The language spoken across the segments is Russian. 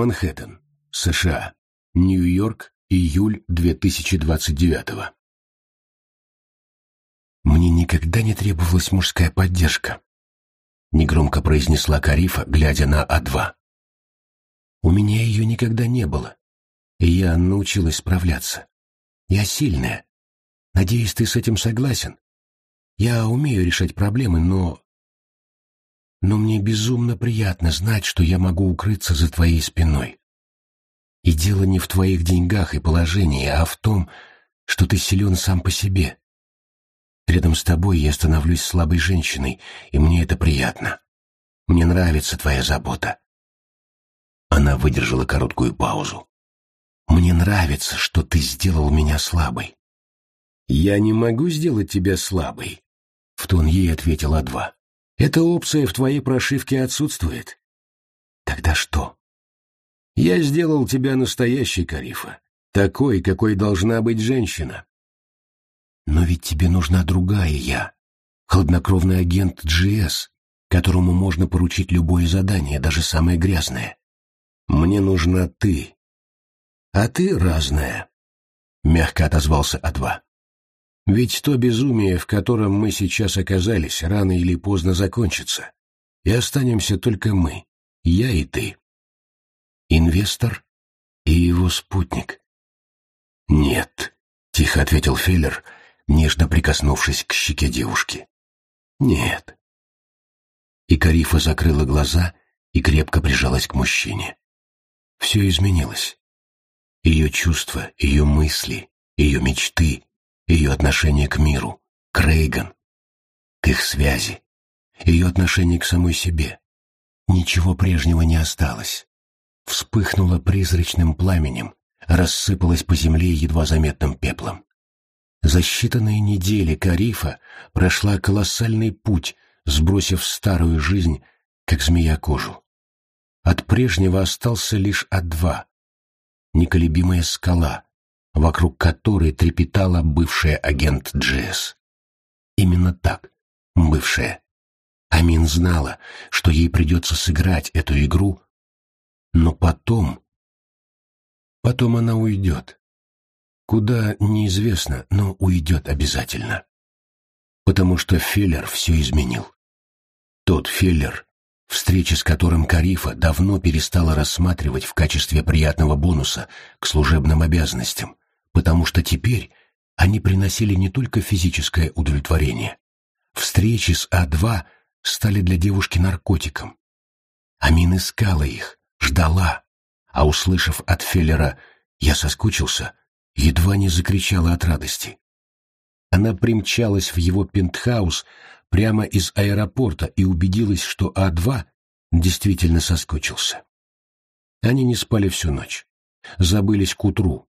Манхэттен, США. Нью-Йорк, июль 2029 «Мне никогда не требовалась мужская поддержка», — негромко произнесла Карифа, глядя на А2. «У меня ее никогда не было, и я научилась справляться. Я сильная. Надеюсь, ты с этим согласен. Я умею решать проблемы, но... Но мне безумно приятно знать, что я могу укрыться за твоей спиной. И дело не в твоих деньгах и положении, а в том, что ты силен сам по себе. Рядом с тобой я становлюсь слабой женщиной, и мне это приятно. Мне нравится твоя забота. Она выдержала короткую паузу. Мне нравится, что ты сделал меня слабой. Я не могу сделать тебя слабой, в тон ей ответила два. Эта опция в твоей прошивке отсутствует. Тогда что? Я сделал тебя настоящей, Карифа, такой, какой должна быть женщина. Но ведь тебе нужна другая я, хладнокровный агент GS, которому можно поручить любое задание, даже самое грязное. Мне нужна ты. А ты разная, — мягко отозвался А2. Ведь то безумие, в котором мы сейчас оказались, рано или поздно закончится, и останемся только мы, я и ты. Инвестор и его спутник. «Нет», — тихо ответил Феллер, нежно прикоснувшись к щеке девушки. «Нет». И Карифа закрыла глаза и крепко прижалась к мужчине. Все изменилось. Ее чувства, ее мысли, ее мечты, ее отношение к миру, к Рейган, к их связи, ее отношение к самой себе. Ничего прежнего не осталось вспыхнула призрачным пламенем, рассыпалась по земле едва заметным пеплом. За считанные недели Карифа прошла колоссальный путь, сбросив старую жизнь, как змея кожу. От прежнего остался лишь А2, неколебимая скала, вокруг которой трепетала бывшая агент Джесс. Именно так, бывшая. Амин знала, что ей придется сыграть эту игру но потом... Потом она уйдет. Куда, неизвестно, но уйдет обязательно. Потому что Феллер все изменил. Тот Феллер, встреча с которым Карифа давно перестала рассматривать в качестве приятного бонуса к служебным обязанностям, потому что теперь они приносили не только физическое удовлетворение. Встречи с А2 стали для девушки наркотиком. Амин искала их, ждала, а услышав от Феллера «я соскучился», едва не закричала от радости. Она примчалась в его пентхаус прямо из аэропорта и убедилась, что А2 действительно соскучился. Они не спали всю ночь, забылись к утру,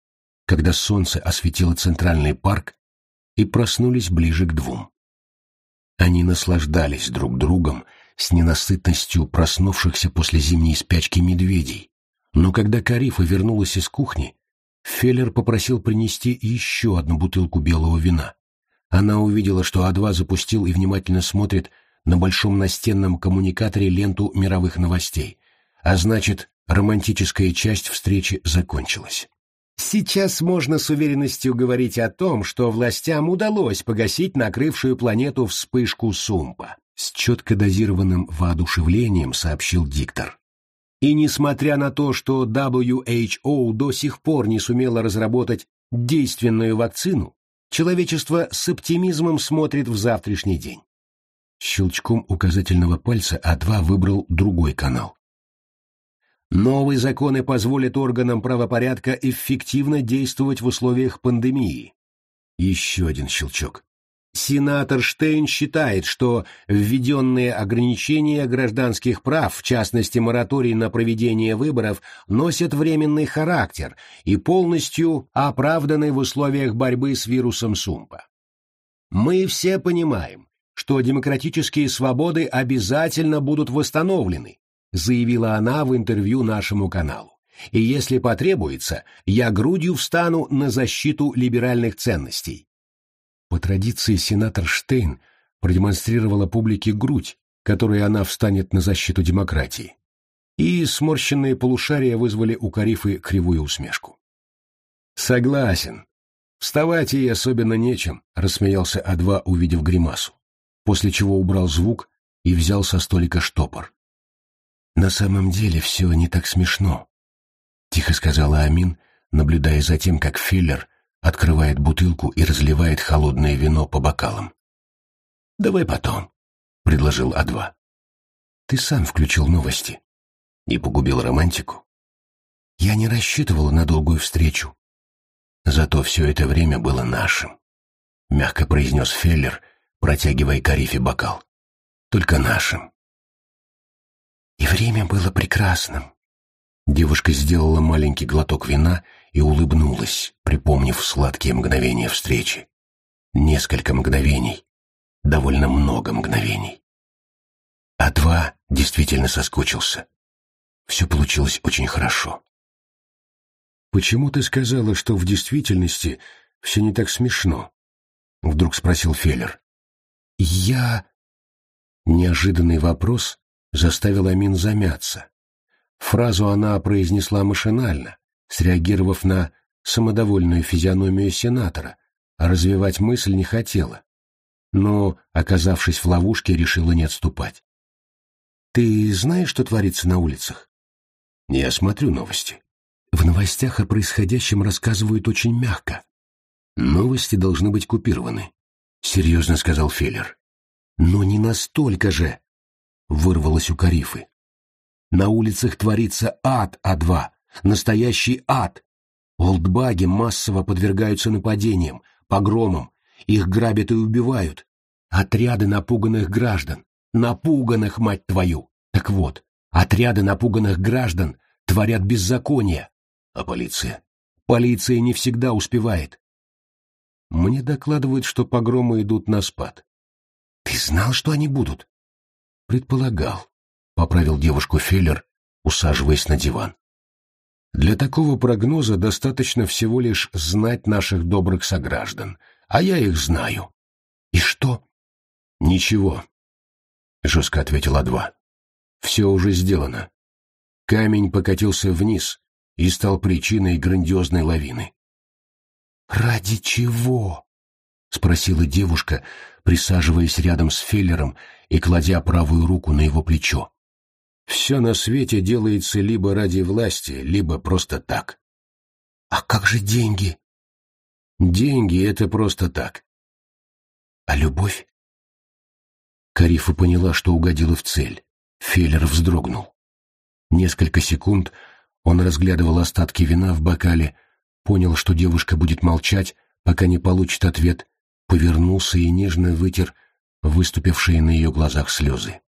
когда солнце осветило центральный парк и проснулись ближе к двум. Они наслаждались друг другом с ненасытностью проснувшихся после зимней спячки медведей. Но когда Карифа вернулась из кухни, Феллер попросил принести еще одну бутылку белого вина. Она увидела, что А2 запустил и внимательно смотрит на большом настенном коммуникаторе ленту мировых новостей, а значит, романтическая часть встречи закончилась. Сейчас можно с уверенностью говорить о том, что властям удалось погасить накрывшую планету вспышку Сумпа. С четко дозированным воодушевлением сообщил диктор. И несмотря на то, что WHO до сих пор не сумела разработать действенную вакцину, человечество с оптимизмом смотрит в завтрашний день. Щелчком указательного пальца А2 выбрал другой канал. Новые законы позволят органам правопорядка эффективно действовать в условиях пандемии. Еще один щелчок. Сенатор Штейн считает, что введенные ограничения гражданских прав, в частности мораторий на проведение выборов, носят временный характер и полностью оправданы в условиях борьбы с вирусом Сумпа. Мы все понимаем, что демократические свободы обязательно будут восстановлены, заявила она в интервью нашему каналу. И если потребуется, я грудью встану на защиту либеральных ценностей. По традиции сенатор Штейн продемонстрировала публике грудь, которой она встанет на защиту демократии. и сморщенные полушария вызвали у Карифы кривую усмешку. «Согласен. Вставать ей особенно нечем», — рассмеялся А2, увидев гримасу, после чего убрал звук и взял со столика штопор. «На самом деле все не так смешно», — тихо сказала Амин, наблюдая за тем, как Филлер открывает бутылку и разливает холодное вино по бокалам. «Давай потом», — предложил А2. «Ты сам включил новости и погубил романтику. Я не рассчитывала на долгую встречу. Зато все это время было нашим», — мягко произнес Феллер, протягивая Карифе бокал. «Только нашим». И время было прекрасным. Девушка сделала маленький глоток вина и улыбнулась, припомнив сладкие мгновения встречи. Несколько мгновений, довольно много мгновений. А два действительно соскучился. Все получилось очень хорошо. «Почему ты сказала, что в действительности все не так смешно?» — вдруг спросил Феллер. «Я...» Неожиданный вопрос заставил Амин замяться. Фразу она произнесла машинально, среагировав на самодовольную физиономию сенатора, а развивать мысль не хотела. Но, оказавшись в ловушке, решила не отступать. «Ты знаешь, что творится на улицах?» «Я смотрю новости». В новостях о происходящем рассказывают очень мягко. Новости должны быть купированы, — серьезно сказал Феллер. Но не настолько же, — вырвалось у Карифы. На улицах творится ад А2, настоящий ад. Олдбаги массово подвергаются нападениям, погромам, их грабят и убивают. Отряды напуганных граждан. Напуганных, мать твою! Так вот, отряды напуганных граждан творят беззаконие. А полиция? Полиция не всегда успевает. Мне докладывают, что погромы идут на спад. Ты знал, что они будут? Предполагал. — поправил девушку Феллер, усаживаясь на диван. «Для такого прогноза достаточно всего лишь знать наших добрых сограждан, а я их знаю». «И что?» «Ничего», — жестко ответила два. «Все уже сделано. Камень покатился вниз и стал причиной грандиозной лавины». «Ради чего?» — спросила девушка, присаживаясь рядом с Феллером и кладя правую руку на его плечо. Все на свете делается либо ради власти, либо просто так. А как же деньги? Деньги — это просто так. А любовь? Карифа поняла, что угодила в цель. Феллер вздрогнул. Несколько секунд он разглядывал остатки вина в бокале, понял, что девушка будет молчать, пока не получит ответ, повернулся и нежно вытер выступившие на ее глазах слезы.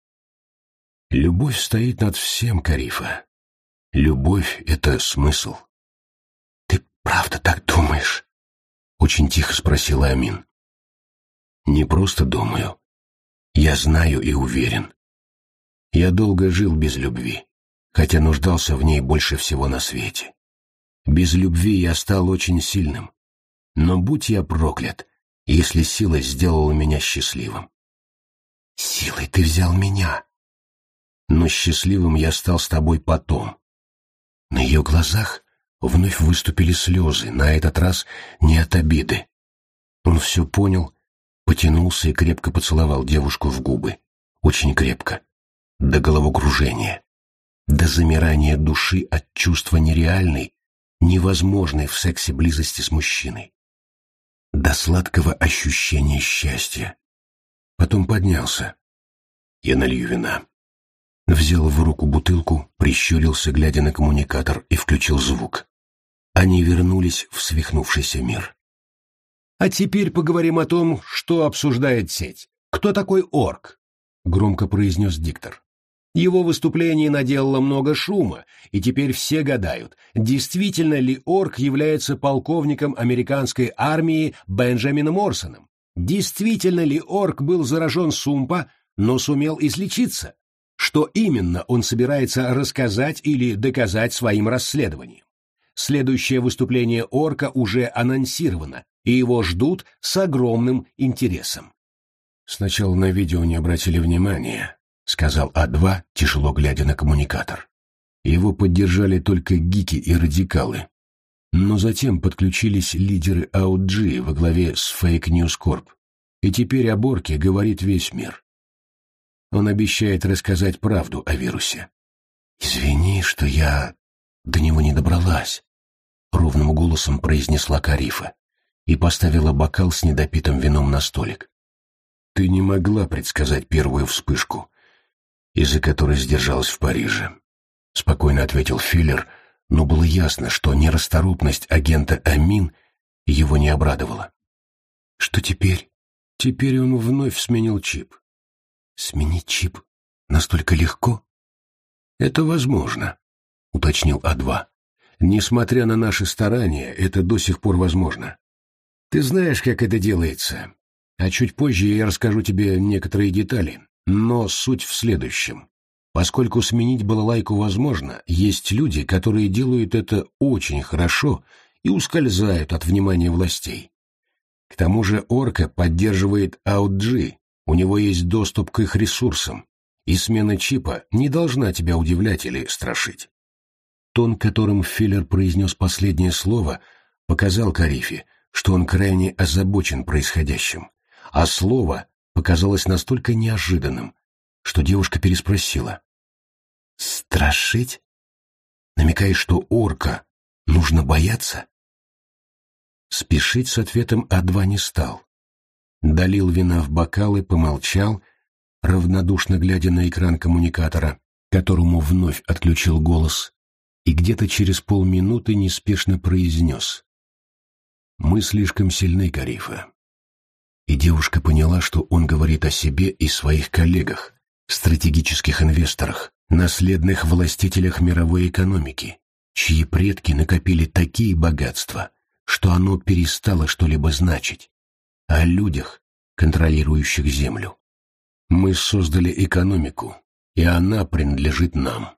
Любовь стоит над всем, Карифа. Любовь — это смысл. Ты правда так думаешь? Очень тихо спросила Амин. Не просто думаю. Я знаю и уверен. Я долго жил без любви, хотя нуждался в ней больше всего на свете. Без любви я стал очень сильным. Но будь я проклят, если сила сделала меня счастливым. Силой ты взял меня, но счастливым я стал с тобой потом. На ее глазах вновь выступили слезы, на этот раз не от обиды. Он все понял, потянулся и крепко поцеловал девушку в губы. Очень крепко. До головокружения. До замирания души от чувства нереальной, невозможной в сексе близости с мужчиной. До сладкого ощущения счастья. Потом поднялся. Я налью вина. Взял в руку бутылку, прищурился, глядя на коммуникатор, и включил звук. Они вернулись в свихнувшийся мир. «А теперь поговорим о том, что обсуждает сеть. Кто такой орк?» — громко произнес диктор. Его выступление наделало много шума, и теперь все гадают, действительно ли Орк является полковником американской армии Бенджамином Орсоном. Действительно ли Орк был заражен Сумпа, но сумел излечиться? что именно он собирается рассказать или доказать своим расследованием. Следующее выступление Орка уже анонсировано, и его ждут с огромным интересом. «Сначала на видео не обратили внимания», — сказал А2, тяжело глядя на коммуникатор. Его поддержали только гики и радикалы. Но затем подключились лидеры AUG во главе с Fake News Corp. И теперь о Борке говорит весь мир. Он обещает рассказать правду о вирусе. «Извини, что я до него не добралась», — ровным голосом произнесла Карифа и поставила бокал с недопитым вином на столик. «Ты не могла предсказать первую вспышку, из-за которой сдержалась в Париже», — спокойно ответил Филлер, но было ясно, что нерасторопность агента Амин его не обрадовала. «Что теперь?» Теперь он вновь сменил чип. «Сменить чип настолько легко?» «Это возможно», — уточнил А2. «Несмотря на наши старания, это до сих пор возможно. Ты знаешь, как это делается, а чуть позже я расскажу тебе некоторые детали, но суть в следующем. Поскольку сменить балалайку возможно, есть люди, которые делают это очень хорошо и ускользают от внимания властей. К тому же Орка поддерживает AutG, у него есть доступ к их ресурсам, и смена чипа не должна тебя удивлять или страшить. Тон, которым Филлер произнес последнее слово, показал Карифе, что он крайне озабочен происходящим, а слово показалось настолько неожиданным, что девушка переспросила. «Страшить? Намекаешь, что орка нужно бояться?» Спешить с ответом А2 не стал. Долил вина в бокалы, помолчал — равнодушно глядя на экран коммуникатора, которому вновь отключил голос, и где-то через полминуты неспешно произнес. «Мы слишком сильны, Карифа». И девушка поняла, что он говорит о себе и своих коллегах, стратегических инвесторах, наследных властителях мировой экономики, чьи предки накопили такие богатства, что оно перестало что-либо значить, о людях, контролирующих Землю. Мы создали экономику, и она принадлежит нам.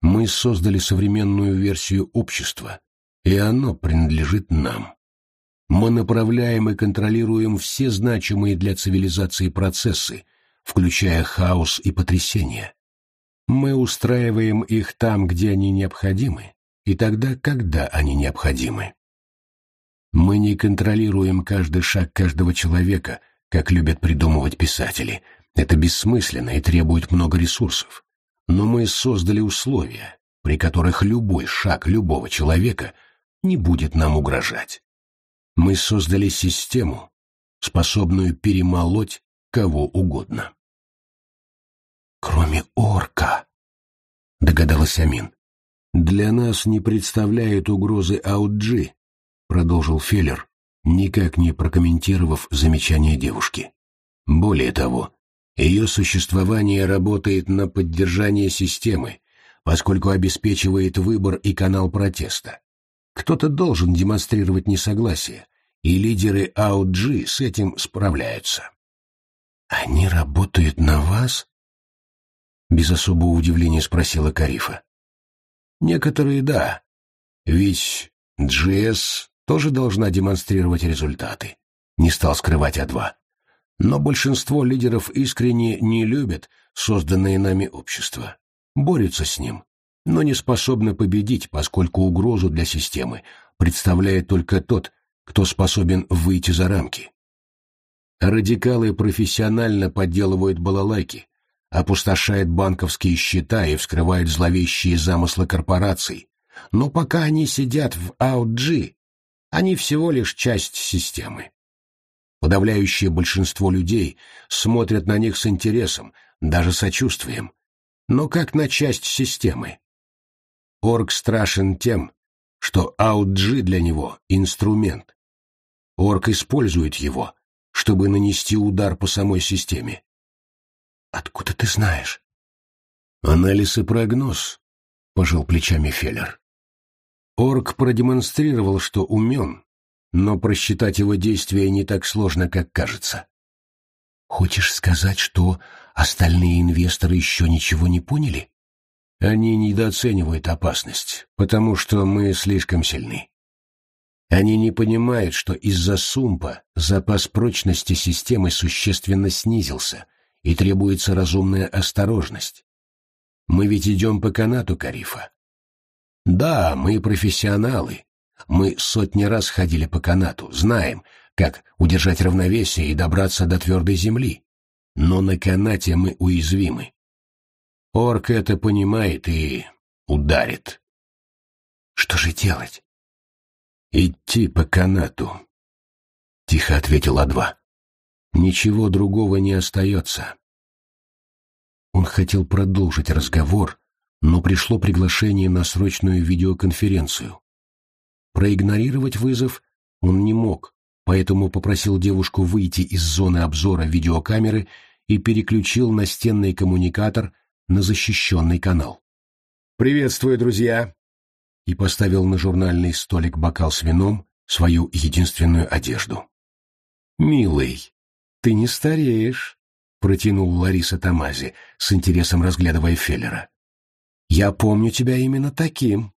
Мы создали современную версию общества, и оно принадлежит нам. Мы направляем и контролируем все значимые для цивилизации процессы, включая хаос и потрясения. Мы устраиваем их там, где они необходимы, и тогда, когда они необходимы. Мы не контролируем каждый шаг каждого человека, как любят придумывать писатели – это бессмысленно и требует много ресурсов. Но мы создали условия, при которых любой шаг любого человека не будет нам угрожать. Мы создали систему, способную перемолоть кого угодно. «Кроме орка», — догадалась Амин. «Для нас не представляет угрозы Ауджи», — продолжил Феллер, никак не прокомментировав замечание девушки. «Более того, ее существование работает на поддержание системы, поскольку обеспечивает выбор и канал протеста. Кто-то должен демонстрировать несогласие, и лидеры AUG с этим справляются. «Они работают на вас?» Без особого удивления спросила Карифа. «Некоторые — да. Ведь GS тоже должна демонстрировать результаты», — не стал скрывать А2. Но большинство лидеров искренне не любят созданное нами общество, борются с ним, но не способны победить, поскольку угрозу для системы представляет только тот, кто способен выйти за рамки. Радикалы профессионально подделывают балалайки, опустошают банковские счета и вскрывают зловещие замыслы корпораций, но пока они сидят в AUG, они всего лишь часть системы. Подавляющее большинство людей смотрят на них с интересом, даже сочувствием, но как на часть системы. Орг страшен тем, что AUG для него — инструмент. Орг использует его, чтобы нанести удар по самой системе. «Откуда ты знаешь?» «Анализ и прогноз», — пожал плечами Феллер. Орг продемонстрировал, что умен, но просчитать его действия не так сложно, как кажется. Хочешь сказать, что остальные инвесторы еще ничего не поняли? Они недооценивают опасность, потому что мы слишком сильны. Они не понимают, что из-за сумпа запас прочности системы существенно снизился, и требуется разумная осторожность. Мы ведь идем по канату, Карифа. Да, мы профессионалы. Мы сотни раз ходили по канату, знаем, как удержать равновесие и добраться до твердой земли. Но на канате мы уязвимы. Орк это понимает и ударит. Что же делать? Идти по канату. Тихо ответил А2. Ничего другого не остается. Он хотел продолжить разговор, но пришло приглашение на срочную видеоконференцию. Проигнорировать вызов он не мог, поэтому попросил девушку выйти из зоны обзора видеокамеры и переключил настенный коммуникатор на защищенный канал. «Приветствую, друзья!» и поставил на журнальный столик бокал с вином, свою единственную одежду. «Милый, ты не стареешь», — протянул Лариса Тамази, с интересом разглядывая Феллера. «Я помню тебя именно таким.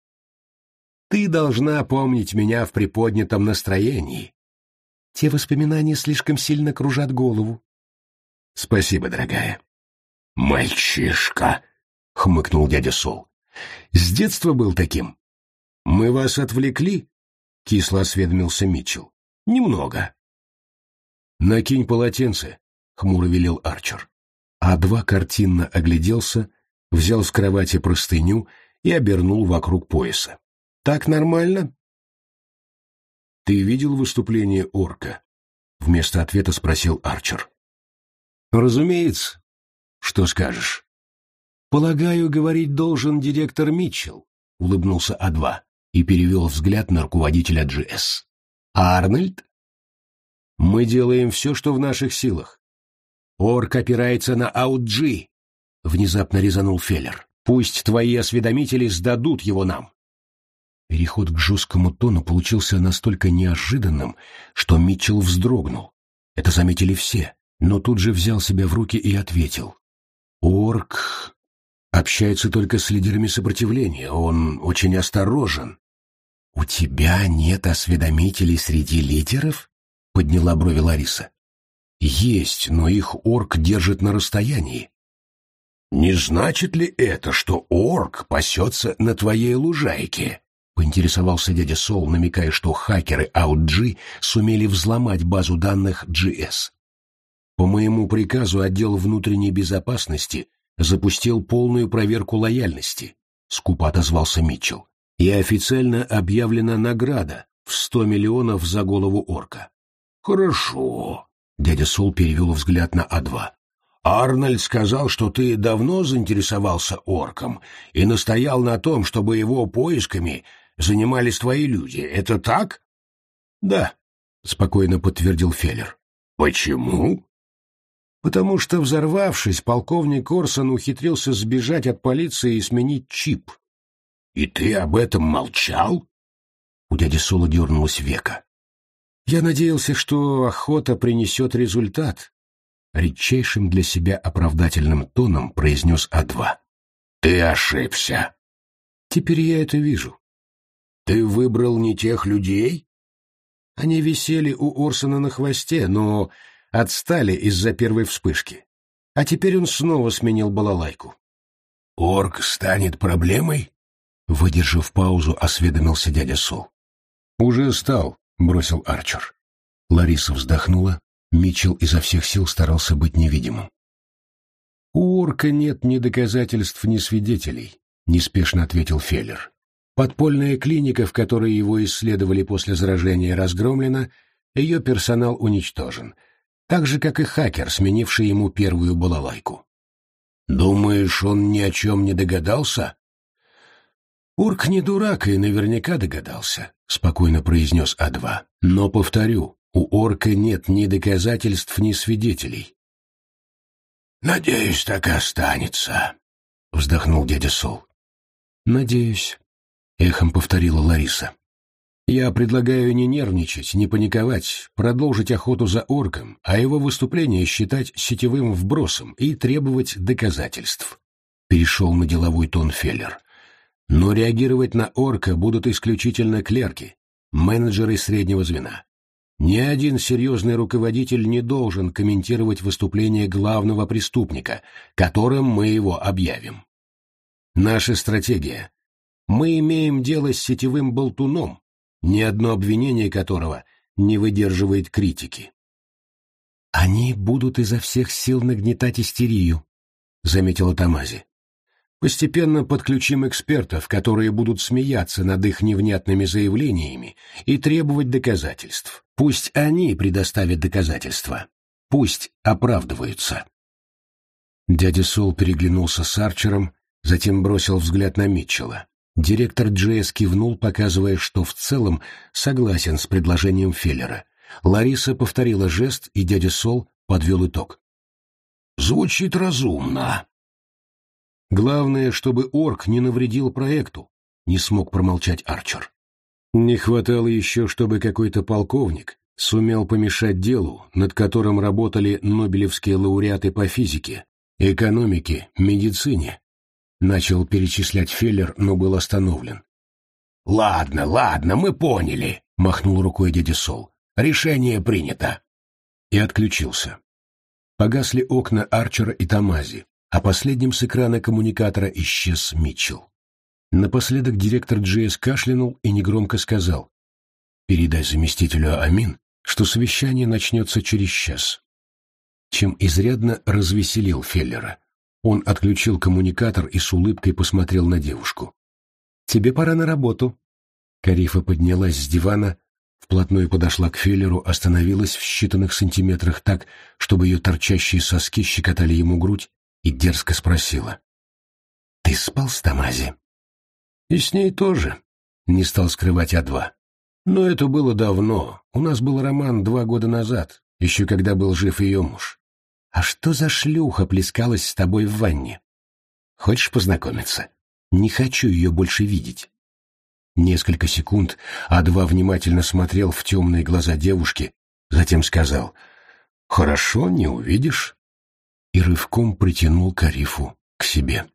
Ты должна помнить меня в приподнятом настроении. Те воспоминания слишком сильно кружат голову». «Спасибо, дорогая». «Мальчишка», — хмыкнул дядя Сол. «С детства был таким». «Мы вас отвлекли?» — кисло осведомился Митчелл. «Немного». «Накинь полотенце», — хмуро велел Арчер. А два картинно огляделся, взял с кровати простыню и обернул вокруг пояса. «Так нормально?» «Ты видел выступление орка?» — вместо ответа спросил Арчер. «Разумеется. Что скажешь?» «Полагаю, говорить должен директор Митчелл», — улыбнулся А2 и перевел взгляд на руководителя GS. «Арнольд?» Мы делаем все, что в наших силах. Орк опирается на Ауджи, — внезапно резанул Феллер. Пусть твои осведомители сдадут его нам. Переход к жесткому тону получился настолько неожиданным, что Митчелл вздрогнул. Это заметили все, но тут же взял себя в руки и ответил. Орк общается только с лидерами сопротивления, он очень осторожен. «У тебя нет осведомителей среди лидеров?» — подняла брови Лариса. «Есть, но их орк держит на расстоянии». «Не значит ли это, что орк пасется на твоей лужайке?» — поинтересовался дядя Сол, намекая, что хакеры OutG сумели взломать базу данных GS. «По моему приказу отдел внутренней безопасности запустил полную проверку лояльности», — скупо отозвался Митчелл. «И официально объявлена награда в сто миллионов за голову орка. «Хорошо», — дядя Сол перевел взгляд на А2. «Арнольд сказал, что ты давно заинтересовался орком и настоял на том, чтобы его поисками занимались твои люди. Это так?» «Да», — спокойно подтвердил Феллер. «Почему?» «Потому что, взорвавшись, полковник Орсон ухитрился сбежать от полиции и сменить чип». «И ты об этом молчал?» У дяди Сола дернулось века. Я надеялся, что охота принесет результат. Редчайшим для себя оправдательным тоном произнес А2. Ты ошибся. Теперь я это вижу. Ты выбрал не тех людей? Они висели у Орсона на хвосте, но отстали из-за первой вспышки. А теперь он снова сменил балалайку. «Орк станет проблемой?» Выдержав паузу, осведомился дядя Сол. «Уже стал», — бросил Арчер. Лариса вздохнула. Митчелл изо всех сил старался быть невидимым. «У орка нет ни доказательств, ни свидетелей», — неспешно ответил Феллер. «Подпольная клиника, в которой его исследовали после заражения, разгромлена, ее персонал уничтожен, так же, как и хакер, сменивший ему первую балалайку». «Думаешь, он ни о чем не догадался?» «Урк не дурак и наверняка догадался», — спокойно произнес А2. «Но, повторю, у орка нет ни доказательств, ни свидетелей». «Надеюсь, так и останется», — вздохнул дядя Сол. «Надеюсь», — эхом повторила Лариса. «Я предлагаю не нервничать, не паниковать, продолжить охоту за орком, а его выступление считать сетевым вбросом и требовать доказательств», — перешел на деловой тон Феллер. Но реагировать на орка будут исключительно клерки, менеджеры среднего звена. Ни один серьезный руководитель не должен комментировать выступление главного преступника, которым мы его объявим. Наша стратегия. Мы имеем дело с сетевым болтуном, ни одно обвинение которого не выдерживает критики. «Они будут изо всех сил нагнетать истерию», — заметила Тамази. «Постепенно подключим экспертов, которые будут смеяться над их невнятными заявлениями и требовать доказательств. Пусть они предоставят доказательства. Пусть оправдываются». Дядя Сол переглянулся с Арчером, затем бросил взгляд на Митчелла. Директор Джейс кивнул, показывая, что в целом согласен с предложением Феллера. Лариса повторила жест, и дядя Сол подвел итог. «Звучит разумно». «Главное, чтобы орк не навредил проекту», — не смог промолчать Арчер. Не хватало еще, чтобы какой-то полковник сумел помешать делу, над которым работали нобелевские лауреаты по физике, экономике, медицине, Начал перечислять Феллер, но был остановлен. «Ладно, ладно, мы поняли», — махнул рукой дядя Сол. «Решение принято». И отключился. Погасли окна Арчера и Тамази, а последним с экрана коммуникатора исчез Митчелл. Напоследок директор Джейс кашлянул и негромко сказал «Передай заместителю Амин, что совещание начнется через час», чем изрядно развеселил Феллера. Он отключил коммуникатор и с улыбкой посмотрел на девушку. «Тебе пора на работу». Карифа поднялась с дивана, вплотную подошла к Феллеру, остановилась в считанных сантиметрах так, чтобы ее торчащие соски щекотали ему грудь, и дерзко спросила. «Ты спал с Тамази?» «И с ней тоже», — не стал скрывать А2. «Но это было давно. У нас был роман два года назад, еще когда был жив ее муж. «А что за шлюха плескалась с тобой в ванне? Хочешь познакомиться? Не хочу ее больше видеть». Несколько секунд А2 внимательно смотрел в темные глаза девушки, затем сказал «Хорошо, не увидишь» и рывком притянул Карифу к себе.